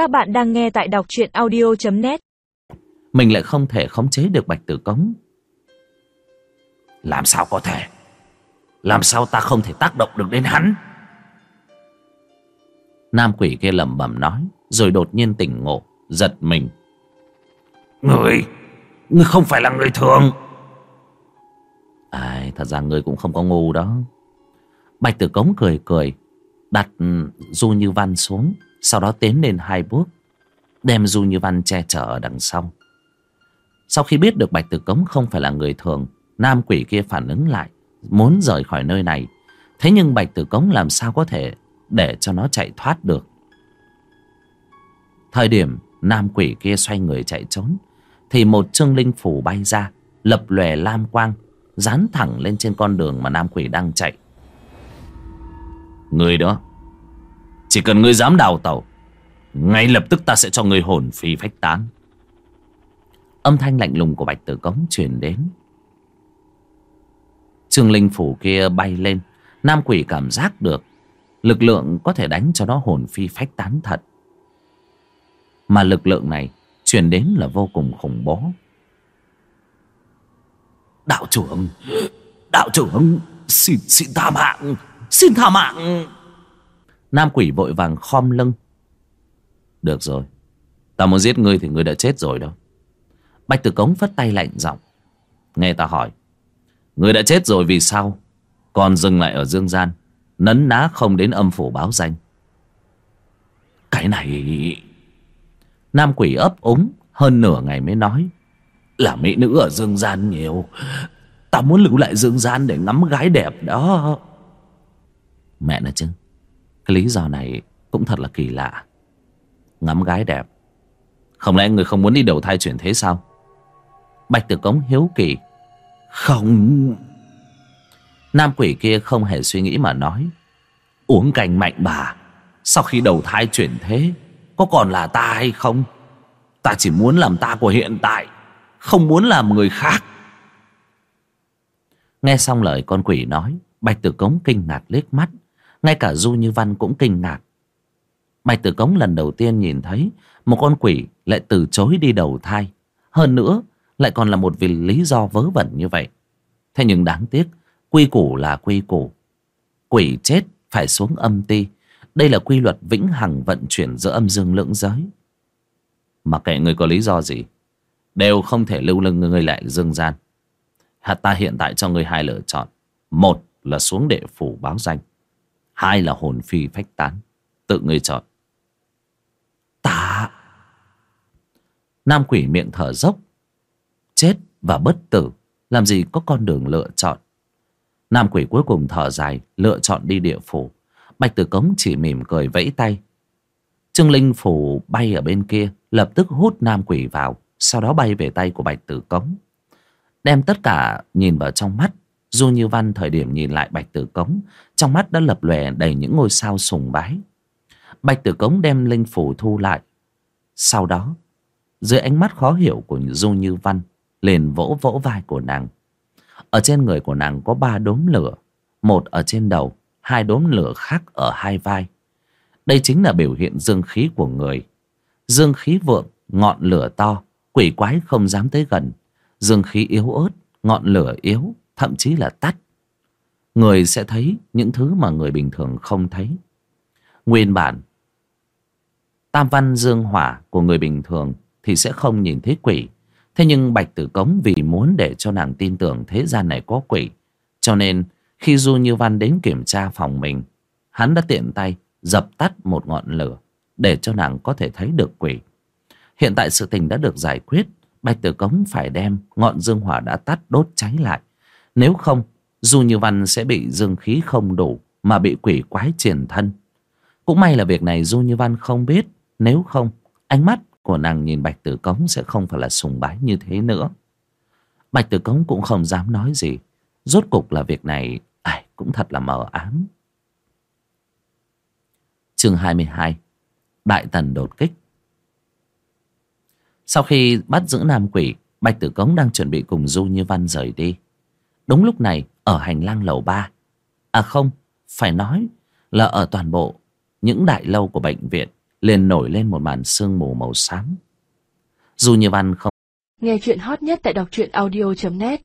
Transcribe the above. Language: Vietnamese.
Các bạn đang nghe tại đọc truyện audio.net Mình lại không thể khống chế được bạch tử cống. Làm sao có thể? Làm sao ta không thể tác động được đến hắn? Nam quỷ kia lẩm bẩm nói Rồi đột nhiên tỉnh ngộ Giật mình. Người! Người không phải là người thường! Ai, thật ra người cũng không có ngu đó. Bạch tử cống cười cười Đặt ừ, Du Như Văn xuống. Sau đó tiến lên hai bước, Đem Du Như Văn che chở ở đằng sau. Sau khi biết được Bạch Tử Cống không phải là người thường, Nam quỷ kia phản ứng lại, Muốn rời khỏi nơi này. Thế nhưng Bạch Tử Cống làm sao có thể Để cho nó chạy thoát được? Thời điểm Nam quỷ kia xoay người chạy trốn, Thì một trương linh phủ bay ra, Lập lòe lam quang, Dán thẳng lên trên con đường mà Nam quỷ đang chạy. Người đó chỉ cần ngươi dám đào tàu Ngay lập tức ta sẽ cho ngươi hồn phi phách tán. Âm thanh lạnh lùng của Bạch Tử Cống truyền đến. Trương Linh Phủ kia bay lên. Nam quỷ cảm giác được Lực lượng có thể đánh cho nó hồn phi phách tán thật. Mà lực lượng này Truyền đến là vô cùng khủng bố. Đạo trưởng Đạo trưởng Xin, xin tha mạng Xin tha mạng. Nam quỷ vội vàng khom lưng. Được rồi Ta muốn giết ngươi thì ngươi đã chết rồi đâu. Bạch Tử Cống phất tay lạnh giọng. Nghe ta hỏi, Ngươi đã chết rồi vì sao? Còn dừng lại ở dương gian, Nấn ná không đến âm phủ báo danh. Cái này Nam quỷ ấp úng, Hơn nửa ngày mới nói, Là mỹ nữ ở dương gian nhiều. Ta muốn lưu lại dương gian để ngắm gái đẹp đó. Mẹ nó chứ cái lý do này cũng thật là kỳ lạ. Ngắm gái đẹp. Không lẽ người không muốn đi đầu thai chuyển thế sao? Bạch Tử Cống hiếu kỳ. Không. Nam quỷ kia không hề suy nghĩ mà nói. Uống canh mạnh bà. Sau khi đầu thai chuyển thế, Có còn là ta hay không? Ta chỉ muốn làm ta của hiện tại, Không muốn làm người khác. Nghe xong lời con quỷ nói, Bạch Tử Cống kinh ngạc liếc mắt ngay cả Du Như Văn cũng kinh ngạc. Bạch Tử Cống lần đầu tiên nhìn thấy Một con quỷ lại từ chối đi đầu thai. Hơn nữa, Lại còn là một vì lý do vớ vẩn như vậy. Thế nhưng đáng tiếc, Quy củ là quy củ. Quỷ chết phải xuống âm ti. Đây là quy luật vĩnh hằng vận chuyển giữa âm dương lưỡng giới. Mà kệ người có lý do gì, Đều không thể lưu lưng người lại dương gian. Hạt ta hiện tại cho người hai lựa chọn. Một là xuống địa phủ báo danh. Hai là hồn phi phách tán. Tự người chọn. Ta. Nam quỷ miệng thở dốc. Chết và bất tử. Làm gì có con đường lựa chọn? Nam quỷ cuối cùng thở dài, Lựa chọn đi địa phủ. Bạch tử cống chỉ mỉm cười vẫy tay. Trương Linh phủ bay ở bên kia, Lập tức hút nam quỷ vào, Sau đó bay về tay của bạch tử cống. Đem tất cả nhìn vào trong mắt Du Như Văn thời điểm nhìn lại Bạch Tử Cống, Trong mắt đã lập lòe đầy những ngôi sao sùng bái. Bạch Tử Cống đem linh phủ thu lại. Sau đó, Dưới ánh mắt khó hiểu của Du Như Văn, Liền vỗ vỗ vai của nàng. Ở trên người của nàng có ba đốm lửa, Một ở trên đầu, Hai đốm lửa khác ở hai vai. Đây chính là biểu hiện dương khí của người. Dương khí vượng, Ngọn lửa to, Quỷ quái không dám tới gần. Dương khí yếu ớt, Ngọn lửa yếu thậm chí là tắt. Người sẽ thấy những thứ mà người bình thường không thấy. Nguyên bản, tam văn dương hỏa của người bình thường thì sẽ không nhìn thấy quỷ. Thế nhưng bạch tử cống vì muốn để cho nàng tin tưởng thế gian này có quỷ, cho nên khi du như văn đến kiểm tra phòng mình, hắn đã tiện tay dập tắt một ngọn lửa để cho nàng có thể thấy được quỷ. Hiện tại sự tình đã được giải quyết, bạch tử cống phải đem ngọn dương hỏa đã tắt đốt cháy lại nếu không, Du Như Văn sẽ bị dương khí không đủ mà bị quỷ quái triển thân. Cũng may là việc này Du Như Văn không biết. Nếu không, ánh mắt của nàng nhìn Bạch Tử Cống sẽ không phải là sùng bái như thế nữa. Bạch Tử Cống cũng không dám nói gì. Rốt cục là việc này ai, cũng thật là mờ ám. Chương 22 Đại Tần đột kích Sau khi bắt giữ Nam Quỷ, Bạch Tử Cống đang chuẩn bị cùng Du Như Văn rời đi. Đúng lúc này ở hành lang lầu ba. À không, phải nói là ở toàn bộ những đại lâu của bệnh viện liền nổi lên một màn sương mù màu xám. Dù như văn không Nghe chuyện hot nhất tại đọc truyện audio.net